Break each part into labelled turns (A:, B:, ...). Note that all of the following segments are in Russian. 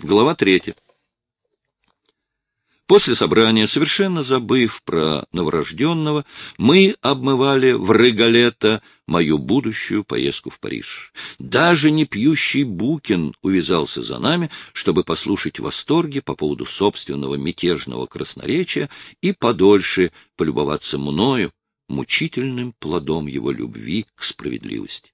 A: Глава третья. После собрания, совершенно забыв про новорожденного, мы обмывали в Регалета мою будущую поездку в Париж. Даже не пьющий Букин увязался за нами, чтобы послушать восторги по поводу собственного мятежного красноречия и подольше полюбоваться мною, мучительным плодом его любви к справедливости.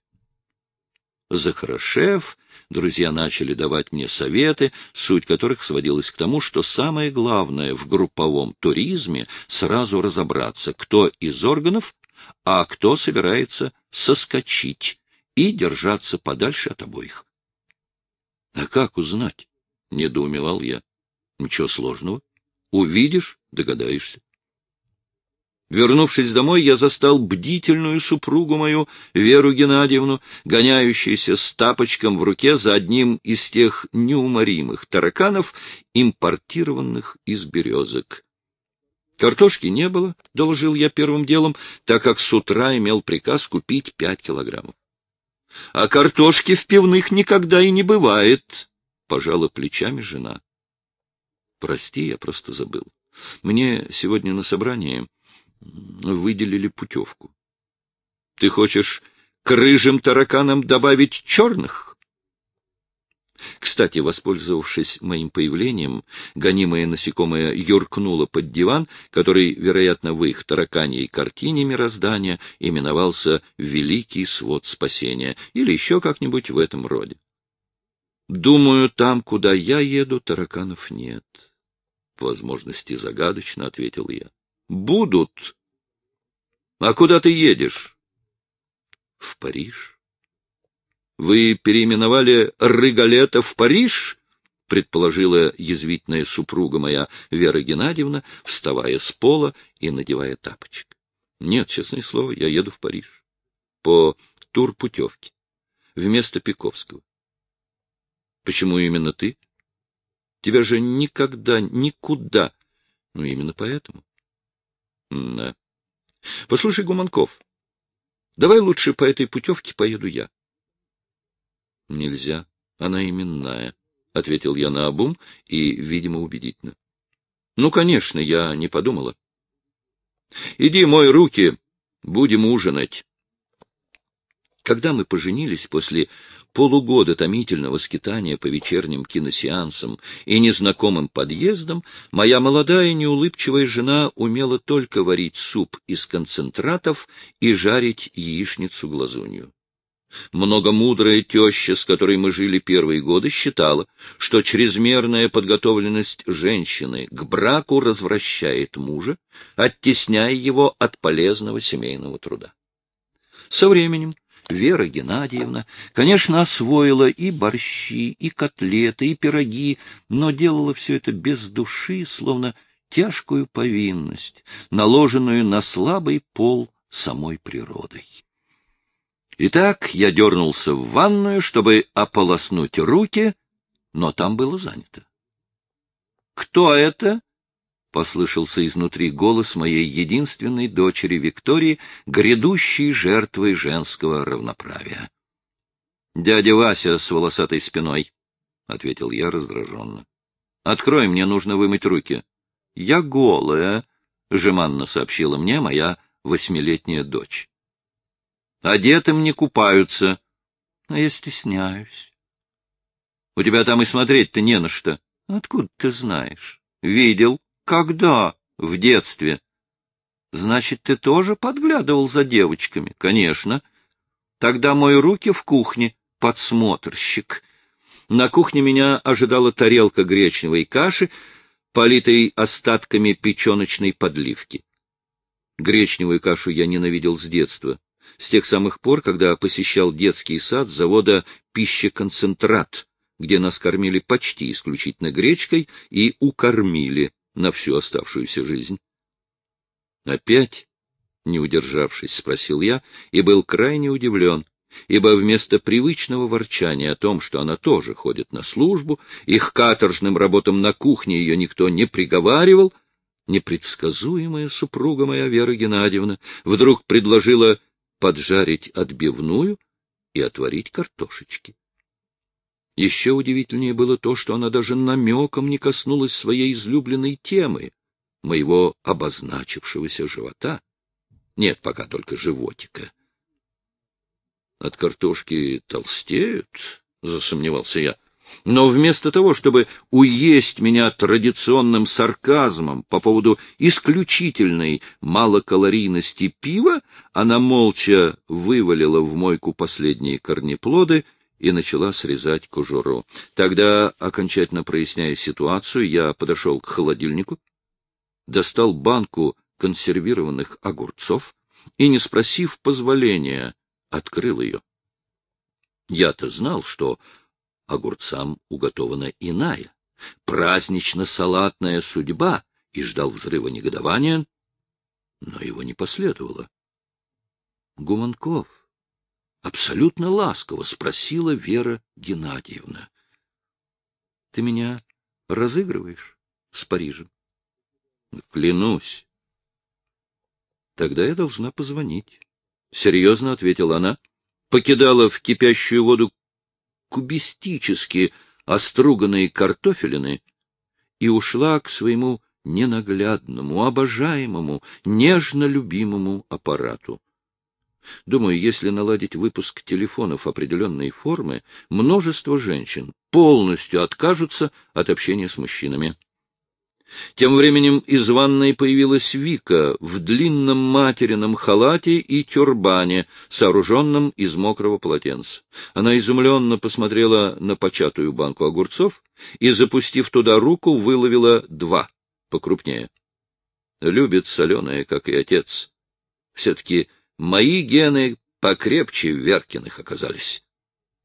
A: Захарашев, друзья начали давать мне советы, суть которых сводилась к тому, что самое главное в групповом туризме сразу разобраться, кто из органов, а кто собирается соскочить и держаться подальше от обоих. — А как узнать? — недоумевал я. — Ничего сложного. Увидишь — догадаешься. Вернувшись домой, я застал бдительную супругу мою, Веру Геннадьевну, гоняющуюся с тапочком в руке за одним из тех неуморимых тараканов, импортированных из березок. Картошки не было, — доложил я первым делом, так как с утра имел приказ купить пять килограммов. — А картошки в пивных никогда и не бывает, — пожала плечами жена. — Прости, я просто забыл. Мне сегодня на собрании выделили путевку. Ты хочешь к рыжим тараканам добавить черных? Кстати, воспользовавшись моим появлением, гонимое насекомое юркнуло под диван, который, вероятно, в их тараканьей картине мироздания именовался «Великий свод спасения» или еще как-нибудь в этом роде. Думаю, там, куда я еду, тараканов нет. Возможности загадочно, — ответил я. Будут. А куда ты едешь? В Париж. Вы переименовали Рыгалета в Париж? предположила язвительная супруга моя Вера Геннадьевна, вставая с пола и надевая тапочек. Нет, честное слово, я еду в Париж. По турпутевке. Вместо Пиковского. Почему именно ты? Тебя же никогда, никуда. Ну, именно поэтому. Да. Послушай, Гуманков, давай лучше по этой путевке поеду я. Нельзя. Она именная, — ответил я на обум и, видимо, убедительно. Ну, конечно, я не подумала. Иди мой руки, будем ужинать. Когда мы поженились после полугода томительного скитания по вечерним киносеансам и незнакомым подъездам, моя молодая неулыбчивая жена умела только варить суп из концентратов и жарить яичницу-глазунью. Многомудрая теща, с которой мы жили первые годы, считала, что чрезмерная подготовленность женщины к браку развращает мужа, оттесняя его от полезного семейного труда. Со временем Вера Геннадьевна, конечно, освоила и борщи, и котлеты, и пироги, но делала все это без души, словно тяжкую повинность, наложенную на слабый пол самой природой. Итак, я дернулся в ванную, чтобы ополоснуть руки, но там было занято. — Кто это? Послышался изнутри голос моей единственной дочери Виктории, грядущей жертвой женского равноправия. — Дядя Вася с волосатой спиной, — ответил я раздраженно. — Открой, мне нужно вымыть руки. — Я голая, — жеманно сообщила мне моя восьмилетняя дочь. — Одетым не купаются. — А я стесняюсь. — У тебя там и смотреть-то не на что. — Откуда ты знаешь? — Видел. Когда? В детстве. Значит, ты тоже подглядывал за девочками? Конечно. Тогда мои руки в кухне, подсмотрщик. На кухне меня ожидала тарелка гречневой каши, политой остатками печеночной подливки. Гречневую кашу я ненавидел с детства, с тех самых пор, когда посещал детский сад завода «Пищеконцентрат», где нас кормили почти исключительно гречкой и укормили на всю оставшуюся жизнь. Опять, не удержавшись, спросил я, и был крайне удивлен, ибо вместо привычного ворчания о том, что она тоже ходит на службу, их каторжным работам на кухне ее никто не приговаривал, непредсказуемая супруга моя Вера Геннадьевна вдруг предложила поджарить отбивную и отварить картошечки. Еще удивительнее было то, что она даже намеком не коснулась своей излюбленной темы, моего обозначившегося живота. Нет, пока только животика. От картошки толстеют, — засомневался я. Но вместо того, чтобы уесть меня традиционным сарказмом по поводу исключительной малокалорийности пива, она молча вывалила в мойку последние корнеплоды и начала срезать кожуру. Тогда, окончательно проясняя ситуацию, я подошел к холодильнику, достал банку консервированных огурцов и, не спросив позволения, открыл ее. Я-то знал, что огурцам уготована иная, празднично-салатная судьба, и ждал взрыва негодования, но его не последовало. Гуманков абсолютно ласково спросила Вера Геннадьевна. — Ты меня разыгрываешь с Парижем? — Клянусь. — Тогда я должна позвонить. — серьезно ответила она, покидала в кипящую воду кубистически оструганные картофелины и ушла к своему ненаглядному, обожаемому, нежно любимому аппарату. Думаю, если наладить выпуск телефонов определенной формы, множество женщин полностью откажутся от общения с мужчинами. Тем временем из ванной появилась Вика в длинном материном халате и тюрбане, сооруженном из мокрого полотенца. Она изумленно посмотрела на початую банку огурцов и, запустив туда руку, выловила два, покрупнее. Любит соленое, как и отец. Все-таки Мои гены покрепче Веркиных оказались.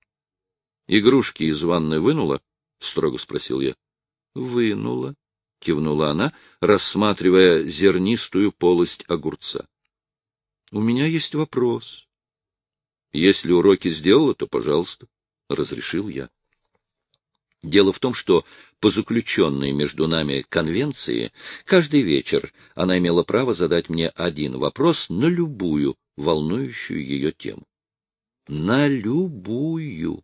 A: — Игрушки из ванны вынула? — строго спросил я. — Вынула, — кивнула она, рассматривая зернистую полость огурца. — У меня есть вопрос. — Если уроки сделала, то пожалуйста, — разрешил я. Дело в том, что по заключенной между нами конвенции каждый вечер она имела право задать мне один вопрос на любую волнующую ее тему. На любую.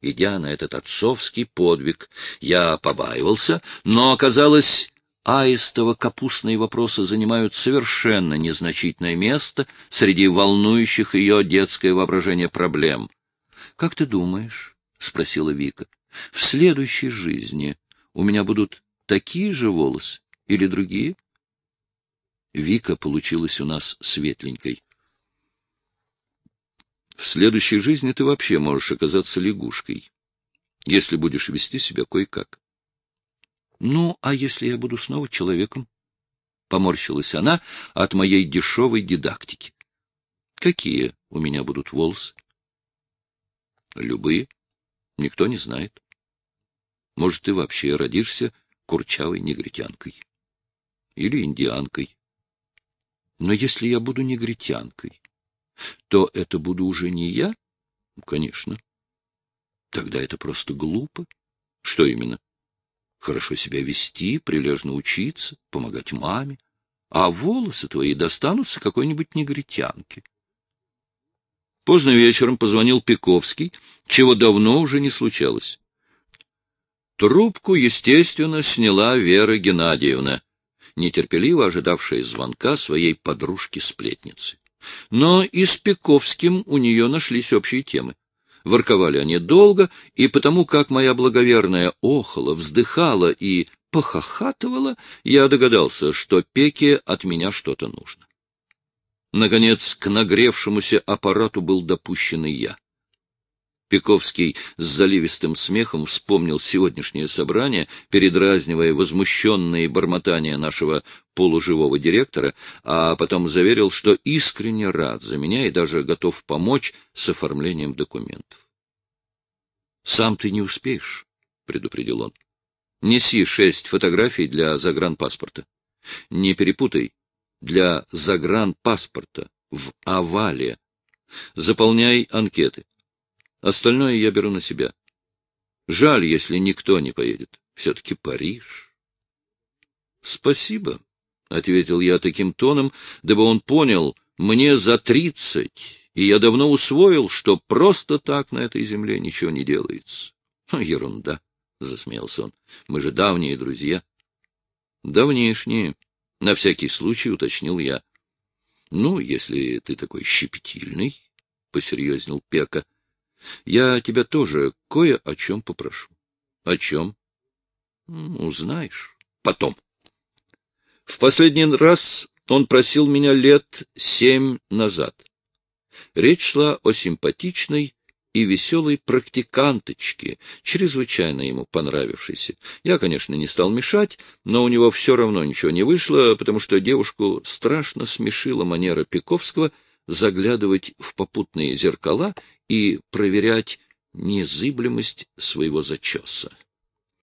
A: Идя на этот отцовский подвиг, я побаивался, но оказалось, аистово-капустные вопросы занимают совершенно незначительное место среди волнующих ее детское воображение проблем. — Как ты думаешь? — спросила Вика. — В следующей жизни у меня будут такие же волосы или другие? Вика получилась у нас светленькой. В следующей жизни ты вообще можешь оказаться лягушкой, если будешь вести себя кое-как. Ну, а если я буду снова человеком? Поморщилась она от моей дешевой дидактики. Какие у меня будут волосы? Любые. Никто не знает. Может, ты вообще родишься курчавой негритянкой. Или индианкой. Но если я буду негритянкой, то это буду уже не я? Конечно. Тогда это просто глупо. Что именно? Хорошо себя вести, прилежно учиться, помогать маме. А волосы твои достанутся какой-нибудь негритянке. Поздно вечером позвонил Пиковский, чего давно уже не случалось. Трубку, естественно, сняла Вера Геннадьевна нетерпеливо ожидавшая звонка своей подружки-сплетницы. Но и с Пековским у нее нашлись общие темы. Ворковали они долго, и потому как моя благоверная охала, вздыхала и похохатывала, я догадался, что Пеке от меня что-то нужно. Наконец, к нагревшемуся аппарату был допущен и я. Пековский с заливистым смехом вспомнил сегодняшнее собрание, передразнивая возмущенные бормотания нашего полуживого директора, а потом заверил, что искренне рад за меня и даже готов помочь с оформлением документов. — Сам ты не успеешь, — предупредил он. — Неси шесть фотографий для загранпаспорта. Не перепутай, для загранпаспорта в овале. Заполняй анкеты. Остальное я беру на себя. Жаль, если никто не поедет. Все-таки Париж. — Спасибо, — ответил я таким тоном, дабы он понял, мне за тридцать, и я давно усвоил, что просто так на этой земле ничего не делается. — Ерунда, — засмеялся он. — Мы же давние друзья. — Давнишние, — на всякий случай уточнил я. — Ну, если ты такой щепетильный, — посерьезнел Пека, — я тебя тоже кое о чем попрошу. — О чем? — Узнаешь. Потом. В последний раз он просил меня лет семь назад. Речь шла о симпатичной и веселой практиканточке, чрезвычайно ему понравившейся. Я, конечно, не стал мешать, но у него все равно ничего не вышло, потому что девушку страшно смешила манера Пиковского заглядывать в попутные зеркала и проверять незыблемость своего зачеса.